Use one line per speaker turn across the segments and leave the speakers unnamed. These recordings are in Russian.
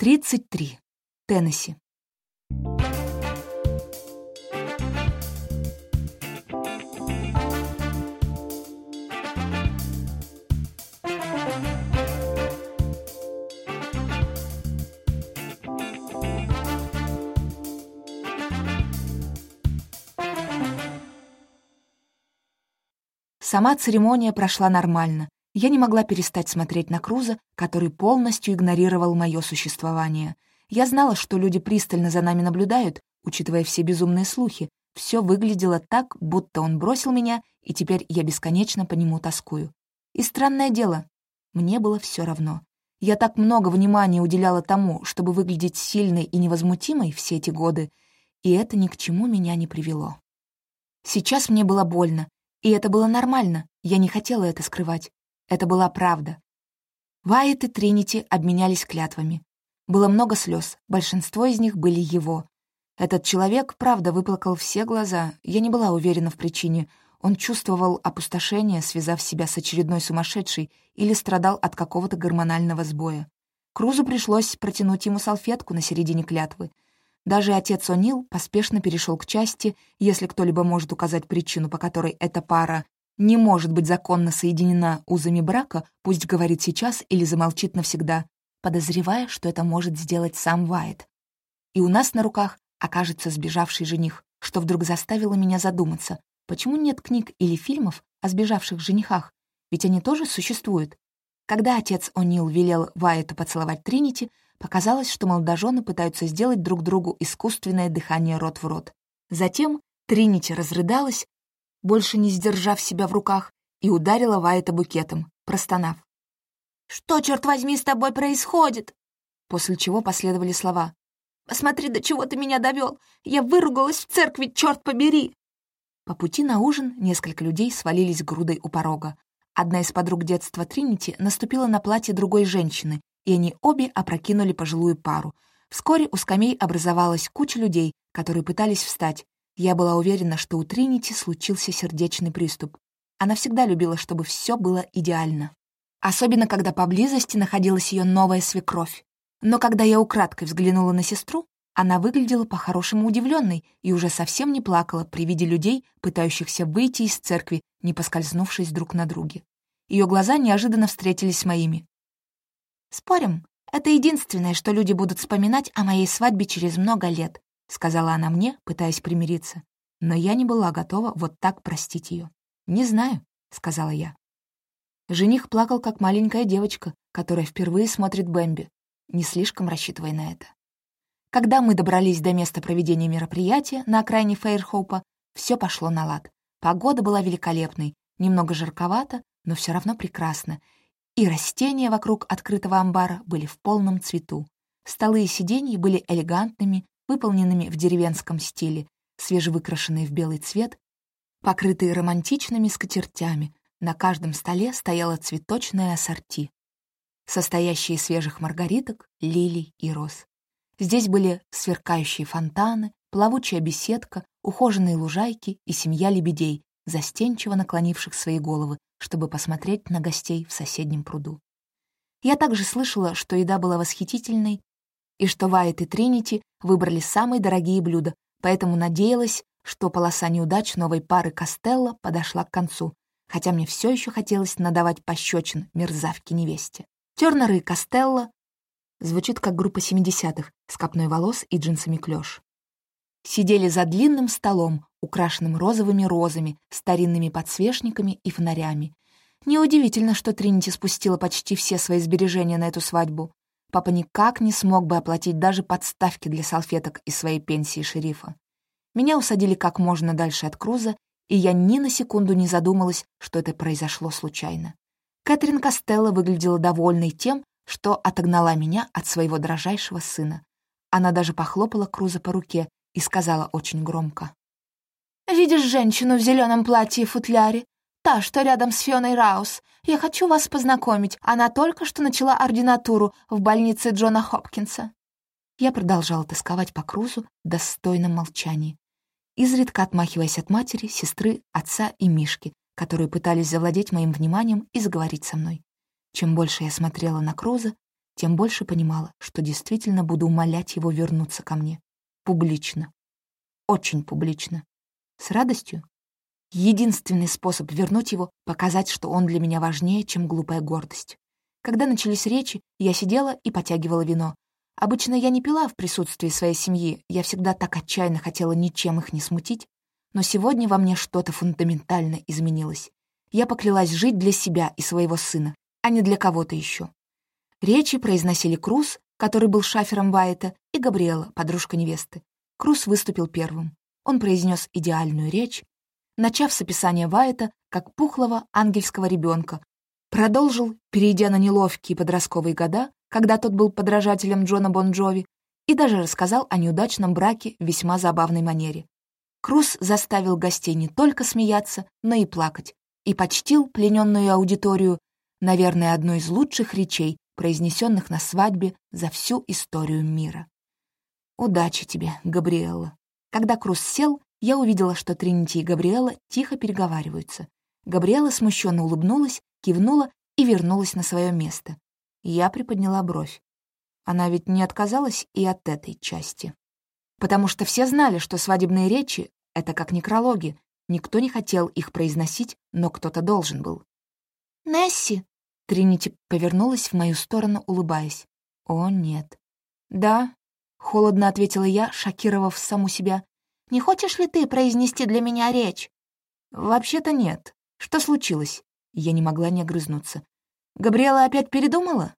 33. Теннесси. Сама церемония прошла нормально. Я не могла перестать смотреть на Круза, который полностью игнорировал мое существование. Я знала, что люди пристально за нами наблюдают, учитывая все безумные слухи. Все выглядело так, будто он бросил меня, и теперь я бесконечно по нему тоскую. И странное дело, мне было все равно. Я так много внимания уделяла тому, чтобы выглядеть сильной и невозмутимой все эти годы, и это ни к чему меня не привело. Сейчас мне было больно, и это было нормально, я не хотела это скрывать. Это была правда. Вайет и Тринити обменялись клятвами. Было много слез, большинство из них были его. Этот человек, правда, выплакал все глаза. Я не была уверена в причине. Он чувствовал опустошение, связав себя с очередной сумасшедшей, или страдал от какого-то гормонального сбоя. Крузу пришлось протянуть ему салфетку на середине клятвы — даже отец О'Нил поспешно перешел к части, если кто-либо может указать причину, по которой эта пара не может быть законно соединена узами брака, пусть говорит сейчас или замолчит навсегда, подозревая, что это может сделать сам Вайт. И у нас на руках окажется сбежавший жених, что вдруг заставило меня задуматься, почему нет книг или фильмов о сбежавших женихах, ведь они тоже существуют. Когда отец О'Нил велел Вайту поцеловать Тринити, Показалось, что молодожены пытаются сделать друг другу искусственное дыхание рот в рот. Затем Тринити разрыдалась, больше не сдержав себя в руках, и ударила Вайта букетом, простонав. «Что, черт возьми, с тобой происходит?» После чего последовали слова. «Посмотри, до чего ты меня довел! Я выругалась в церкви, черт побери!» По пути на ужин несколько людей свалились грудой у порога. Одна из подруг детства Тринити наступила на платье другой женщины, и они обе опрокинули пожилую пару. Вскоре у скамей образовалась куча людей, которые пытались встать. Я была уверена, что у Тринити случился сердечный приступ. Она всегда любила, чтобы все было идеально. Особенно, когда поблизости находилась ее новая свекровь. Но когда я украдкой взглянула на сестру, она выглядела по-хорошему удивленной и уже совсем не плакала при виде людей, пытающихся выйти из церкви, не поскользнувшись друг на друге. Ее глаза неожиданно встретились с моими. «Спорим, это единственное, что люди будут вспоминать о моей свадьбе через много лет», сказала она мне, пытаясь примириться. Но я не была готова вот так простить ее. «Не знаю», — сказала я. Жених плакал, как маленькая девочка, которая впервые смотрит Бэмби, не слишком рассчитывая на это. Когда мы добрались до места проведения мероприятия на окраине Фейрхоупа, все пошло на лад. Погода была великолепной, немного жарковато, но все равно прекрасно, и растения вокруг открытого амбара были в полном цвету. Столы и сиденья были элегантными, выполненными в деревенском стиле, свежевыкрашенные в белый цвет, покрытые романтичными скатертями. На каждом столе стояла цветочная ассорти, состоящая из свежих маргариток, лилий и роз. Здесь были сверкающие фонтаны, плавучая беседка, ухоженные лужайки и семья лебедей, застенчиво наклонивших свои головы чтобы посмотреть на гостей в соседнем пруду. Я также слышала, что еда была восхитительной, и что Вайт и Тринити выбрали самые дорогие блюда, поэтому надеялась, что полоса неудач новой пары Костелло подошла к концу, хотя мне все еще хотелось надавать пощечин мерзавке-невесте. Тернеры и Костелло звучит как группа 70-х с копной волос и джинсами клёш. Сидели за длинным столом, украшенным розовыми розами, старинными подсвечниками и фонарями. Неудивительно, что Тринити спустила почти все свои сбережения на эту свадьбу. Папа никак не смог бы оплатить даже подставки для салфеток из своей пенсии шерифа. Меня усадили как можно дальше от Круза, и я ни на секунду не задумалась, что это произошло случайно. Кэтрин Костелло выглядела довольной тем, что отогнала меня от своего дрожайшего сына. Она даже похлопала Круза по руке и сказала очень громко. Видишь женщину в зеленом платье и футляре? Та, что рядом с Фионой Раус. Я хочу вас познакомить. Она только что начала ординатуру в больнице Джона Хопкинса». Я продолжала тосковать по Крузу в достойном молчании, изредка отмахиваясь от матери, сестры, отца и Мишки, которые пытались завладеть моим вниманием и заговорить со мной. Чем больше я смотрела на Круза, тем больше понимала, что действительно буду умолять его вернуться ко мне. Публично. Очень публично. С радостью? Единственный способ вернуть его — показать, что он для меня важнее, чем глупая гордость. Когда начались речи, я сидела и потягивала вино. Обычно я не пила в присутствии своей семьи, я всегда так отчаянно хотела ничем их не смутить, но сегодня во мне что-то фундаментально изменилось. Я поклялась жить для себя и своего сына, а не для кого-то еще. Речи произносили Круз, который был шафером Вайта, и Габриэла, подружка невесты. Круз выступил первым. Он произнес идеальную речь, начав с описания Вайта как пухлого ангельского ребенка, продолжил, перейдя на неловкие подростковые года, когда тот был подражателем Джона Бон Джови, и даже рассказал о неудачном браке в весьма забавной манере. Круз заставил гостей не только смеяться, но и плакать, и почтил плененную аудиторию, наверное, одной из лучших речей, произнесенных на свадьбе за всю историю мира. «Удачи тебе, Габриэлла». Когда Круз сел, я увидела, что Тринити и Габриэла тихо переговариваются. Габриэла смущенно улыбнулась, кивнула и вернулась на свое место. Я приподняла бровь. Она ведь не отказалась и от этой части. Потому что все знали, что свадебные речи — это как некрологи. Никто не хотел их произносить, но кто-то должен был. «Несси!» — Тринити повернулась в мою сторону, улыбаясь. «О, нет». «Да», — холодно ответила я, шокировав саму себя. «Не хочешь ли ты произнести для меня речь?» «Вообще-то нет. Что случилось?» Я не могла не огрызнуться. «Габриэла опять передумала?»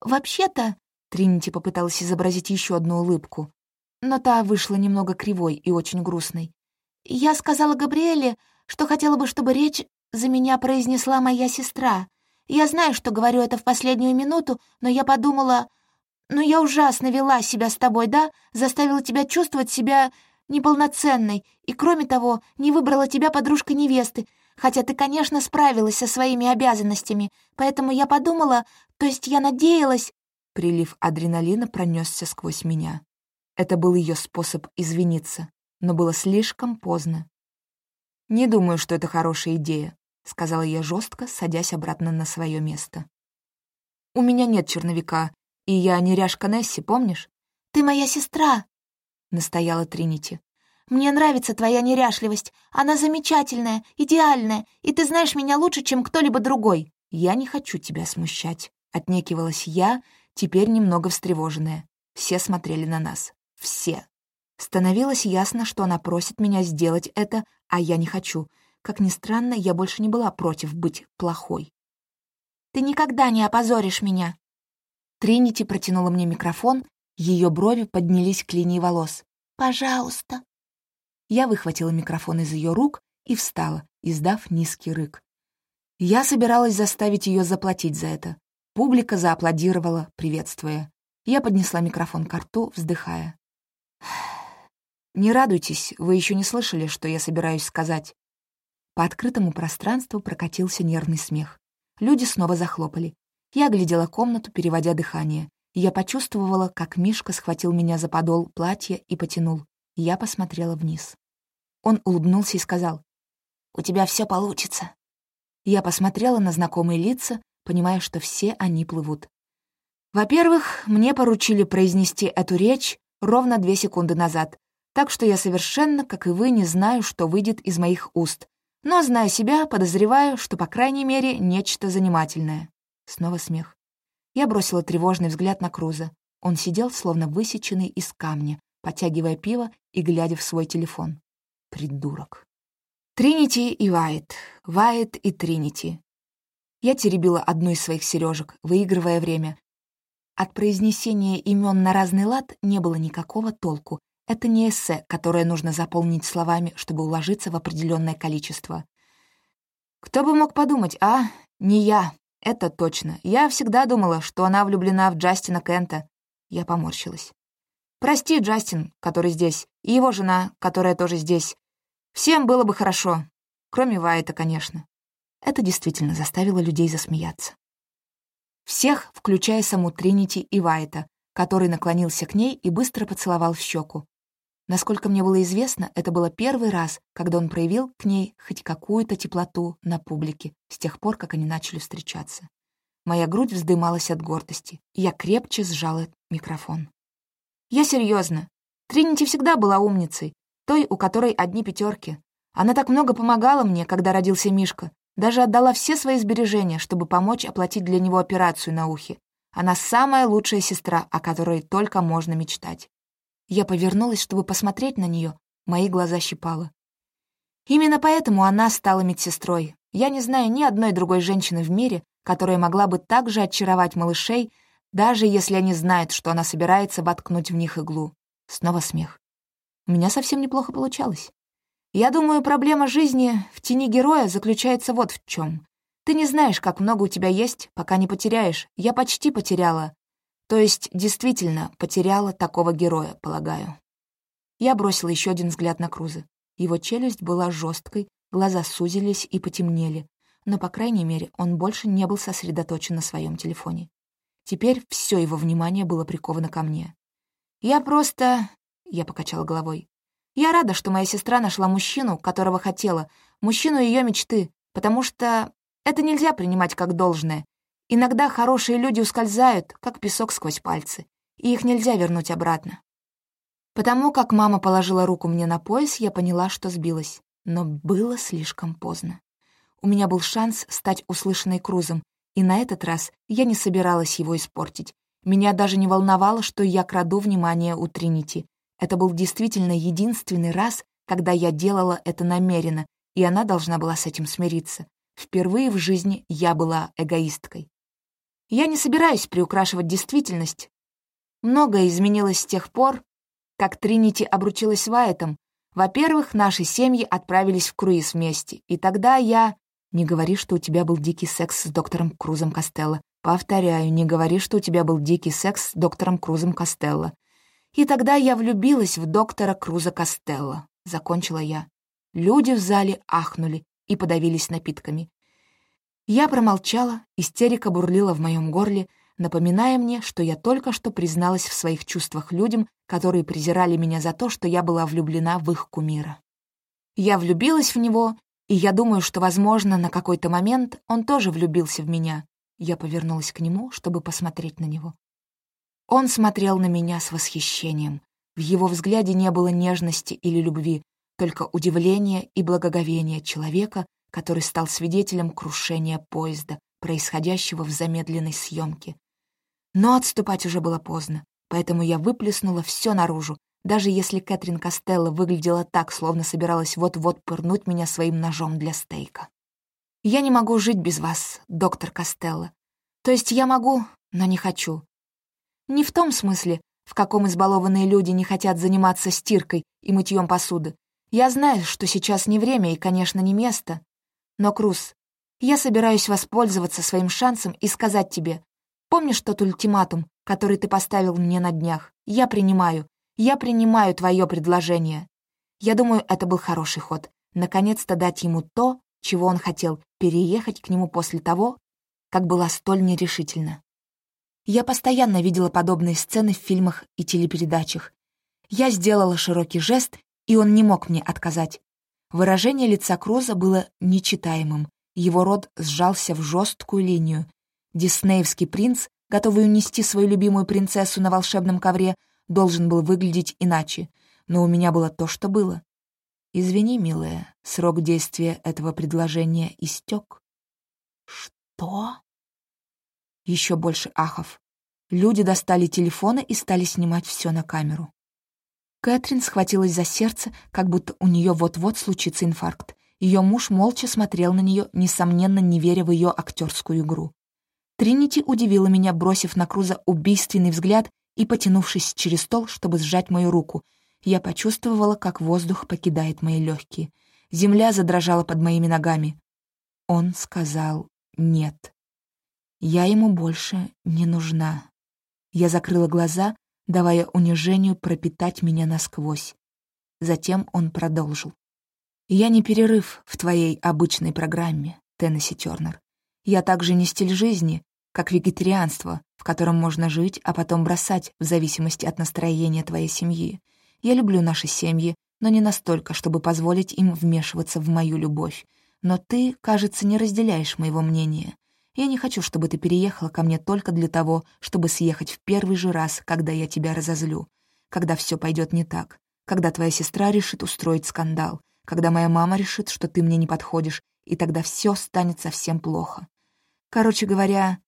«Вообще-то...» — Тринити попыталась изобразить еще одну улыбку, но та вышла немного кривой и очень грустной. «Я сказала Габриэле, что хотела бы, чтобы речь за меня произнесла моя сестра. Я знаю, что говорю это в последнюю минуту, но я подумала... Ну, я ужасно вела себя с тобой, да? Заставила тебя чувствовать себя неполноценной, и, кроме того, не выбрала тебя подружкой невесты, хотя ты, конечно, справилась со своими обязанностями, поэтому я подумала, то есть я надеялась...» Прилив адреналина пронесся сквозь меня. Это был ее способ извиниться, но было слишком поздно. «Не думаю, что это хорошая идея», — сказала я жестко, садясь обратно на свое место. «У меня нет черновика, и я неряшка Несси, помнишь?» «Ты моя сестра», — настояла Тринити. «Мне нравится твоя неряшливость. Она замечательная, идеальная, и ты знаешь меня лучше, чем кто-либо другой. Я не хочу тебя смущать», — отнекивалась я, теперь немного встревоженная. Все смотрели на нас. Все. Становилось ясно, что она просит меня сделать это, а я не хочу. Как ни странно, я больше не была против быть плохой. «Ты никогда не опозоришь меня!» Тринити протянула мне микрофон, ее брови поднялись к линии волос. «Пожалуйста!» Я выхватила микрофон из ее рук и встала, издав низкий рык. Я собиралась заставить ее заплатить за это. Публика зааплодировала, приветствуя. Я поднесла микрофон к рту, вздыхая. «Не радуйтесь, вы еще не слышали, что я собираюсь сказать». По открытому пространству прокатился нервный смех. Люди снова захлопали. Я оглядела комнату, переводя дыхание. Я почувствовала, как Мишка схватил меня за подол платья и потянул. Я посмотрела вниз. Он улыбнулся и сказал, «У тебя все получится». Я посмотрела на знакомые лица, понимая, что все они плывут. Во-первых, мне поручили произнести эту речь ровно две секунды назад, так что я совершенно, как и вы, не знаю, что выйдет из моих уст. Но, зная себя, подозреваю, что, по крайней мере, нечто занимательное. Снова смех. Я бросила тревожный взгляд на Круза. Он сидел, словно высеченный из камня, потягивая пиво и глядя в свой телефон. Придурок. Тринити и Вайт. Вайт и Тринити. Я теребила одну из своих сережек, выигрывая время. От произнесения имен на разный лад не было никакого толку, это не эссе, которое нужно заполнить словами, чтобы уложиться в определенное количество. Кто бы мог подумать, а? Не я. Это точно. Я всегда думала, что она влюблена в Джастина Кента. Я поморщилась. Прости, Джастин, который здесь, и его жена, которая тоже здесь. Всем было бы хорошо. Кроме Вайта, конечно. Это действительно заставило людей засмеяться. Всех, включая саму Тринити и Вайта, который наклонился к ней и быстро поцеловал в щеку. Насколько мне было известно, это было первый раз, когда он проявил к ней хоть какую-то теплоту на публике с тех пор, как они начали встречаться. Моя грудь вздымалась от гордости, и я крепче сжала микрофон. «Я серьезно. Тринити всегда была умницей, той, у которой одни пятерки. Она так много помогала мне, когда родился Мишка, даже отдала все свои сбережения, чтобы помочь оплатить для него операцию на ухе. Она самая лучшая сестра, о которой только можно мечтать. Я повернулась, чтобы посмотреть на нее, мои глаза щипало. Именно поэтому она стала медсестрой. Я не знаю ни одной другой женщины в мире, которая могла бы так же очаровать малышей, даже если они знают, что она собирается воткнуть в них иглу. Снова смех. У меня совсем неплохо получалось. Я думаю, проблема жизни в тени героя заключается вот в чем. Ты не знаешь, как много у тебя есть, пока не потеряешь. Я почти потеряла. То есть, действительно, потеряла такого героя, полагаю. Я бросила еще один взгляд на Круза. Его челюсть была жесткой, глаза сузились и потемнели, но, по крайней мере, он больше не был сосредоточен на своем телефоне. Теперь все его внимание было приковано ко мне. «Я просто...» — я покачала головой. «Я рада, что моя сестра нашла мужчину, которого хотела, мужчину ее мечты, потому что это нельзя принимать как должное. Иногда хорошие люди ускользают, как песок сквозь пальцы, и их нельзя вернуть обратно. Потому как мама положила руку мне на пояс, я поняла, что сбилась. Но было слишком поздно. У меня был шанс стать услышанной Крузом, и на этот раз я не собиралась его испортить. Меня даже не волновало, что я краду внимание у Тринити. Это был действительно единственный раз, когда я делала это намеренно, и она должна была с этим смириться. Впервые в жизни я была эгоисткой. Я не собираюсь приукрашивать действительность. Многое изменилось с тех пор, как Тринити обручилась с Вайтом. Во-первых, наши семьи отправились в круиз вместе, и тогда я... Не говори, что у тебя был дикий секс с доктором Крузом Костелло. Повторяю, не говори, что у тебя был дикий секс с доктором Крузом Костелло. И тогда я влюбилась в доктора Круза Костелло. Закончила я. Люди в зале ахнули и подавились напитками. Я промолчала, истерика бурлила в моем горле, напоминая мне, что я только что призналась в своих чувствах людям, которые презирали меня за то, что я была влюблена в их кумира. Я влюбилась в него, и я думаю, что, возможно, на какой-то момент он тоже влюбился в меня. Я повернулась к нему, чтобы посмотреть на него. Он смотрел на меня с восхищением. В его взгляде не было нежности или любви, только удивление и благоговение человека, который стал свидетелем крушения поезда, происходящего в замедленной съемке. Но отступать уже было поздно, поэтому я выплеснула все наружу, даже если Кэтрин Костелло выглядела так, словно собиралась вот-вот пырнуть меня своим ножом для стейка. «Я не могу жить без вас, доктор Костелло. То есть я могу, но не хочу. Не в том смысле, в каком избалованные люди не хотят заниматься стиркой и мытьем посуды. Я знаю, что сейчас не время и, конечно, не место. Но, Круз, я собираюсь воспользоваться своим шансом и сказать тебе, Помнишь тот ультиматум, который ты поставил мне на днях? Я принимаю. Я принимаю твое предложение. Я думаю, это был хороший ход. Наконец-то дать ему то, чего он хотел, переехать к нему после того, как была столь нерешительна. Я постоянно видела подобные сцены в фильмах и телепередачах. Я сделала широкий жест, и он не мог мне отказать. Выражение лица Круза было нечитаемым. Его рот сжался в жесткую линию, Диснеевский принц, готовый унести свою любимую принцессу на волшебном ковре, должен был выглядеть иначе, но у меня было то, что было. Извини, милая, срок действия этого предложения истек. Что? Еще больше ахов. Люди достали телефоны и стали снимать все на камеру. Кэтрин схватилась за сердце, как будто у нее вот-вот случится инфаркт. Ее муж молча смотрел на нее, несомненно, не веря в ее актерскую игру. Тринити удивила меня, бросив на Круза убийственный взгляд и потянувшись через стол, чтобы сжать мою руку. Я почувствовала, как воздух покидает мои легкие. Земля задрожала под моими ногами. Он сказал «нет». Я ему больше не нужна. Я закрыла глаза, давая унижению пропитать меня насквозь. Затем он продолжил. «Я не перерыв в твоей обычной программе, Теннесси Тернер. Я также не стиль жизни, как вегетарианство, в котором можно жить, а потом бросать в зависимости от настроения твоей семьи. Я люблю наши семьи, но не настолько, чтобы позволить им вмешиваться в мою любовь. Но ты, кажется, не разделяешь моего мнения. Я не хочу, чтобы ты переехала ко мне только для того, чтобы съехать в первый же раз, когда я тебя разозлю, когда все пойдет не так, когда твоя сестра решит устроить скандал, когда моя мама решит, что ты мне не подходишь, и тогда все станет совсем плохо. Короче говоря,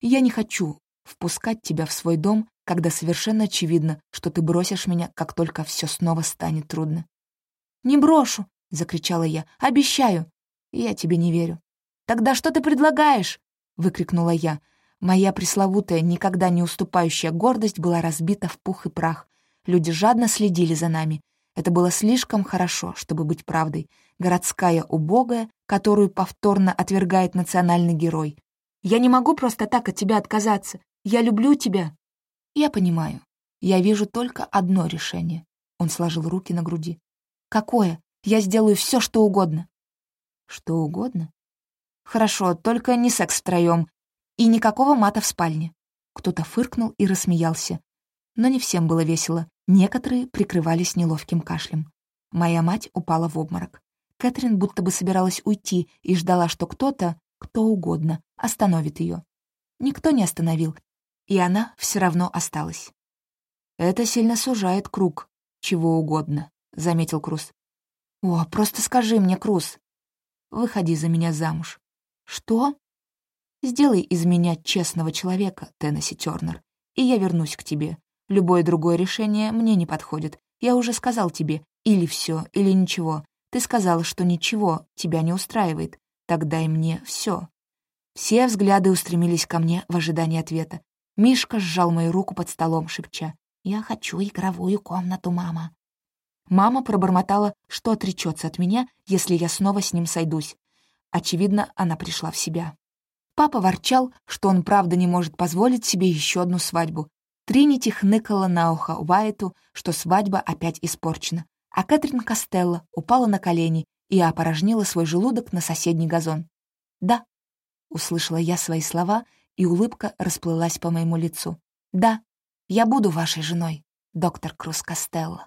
я не хочу впускать тебя в свой дом, когда совершенно очевидно, что ты бросишь меня, как только все снова станет трудно. «Не брошу!» — закричала я. «Обещаю!» «Я тебе не верю». «Тогда что ты предлагаешь?» — выкрикнула я. Моя пресловутая, никогда не уступающая гордость была разбита в пух и прах. Люди жадно следили за нами. Это было слишком хорошо, чтобы быть правдой. Городская убогая, которую повторно отвергает национальный герой. «Я не могу просто так от тебя отказаться. Я люблю тебя». «Я понимаю. Я вижу только одно решение». Он сложил руки на груди. «Какое? Я сделаю все, что угодно». «Что угодно?» «Хорошо, только не секс втроем и никакого мата в спальне». Кто-то фыркнул и рассмеялся. Но не всем было весело. Некоторые прикрывались неловким кашлем. Моя мать упала в обморок. Кэтрин будто бы собиралась уйти и ждала, что кто-то, кто угодно, остановит ее. Никто не остановил, и она все равно осталась. «Это сильно сужает круг чего угодно», — заметил Круз. «О, просто скажи мне, Круз, выходи за меня замуж». «Что?» «Сделай из меня честного человека, Теннесси Тёрнер, и я вернусь к тебе. Любое другое решение мне не подходит. Я уже сказал тебе, или все, или ничего. Ты сказал, что ничего тебя не устраивает. Тогда и мне все. Все взгляды устремились ко мне в ожидании ответа. Мишка сжал мою руку под столом, шепча. «Я хочу игровую комнату, мама». Мама пробормотала, что отречется от меня, если я снова с ним сойдусь. Очевидно, она пришла в себя. Папа ворчал, что он правда не может позволить себе еще одну свадьбу. Тринити хныкала на ухо Уайту, что свадьба опять испорчена, а Кэтрин Костелло упала на колени и опорожнила свой желудок на соседний газон. «Да», — услышала я свои слова, и улыбка расплылась по моему лицу. «Да, я буду вашей женой, доктор Круз Костелло».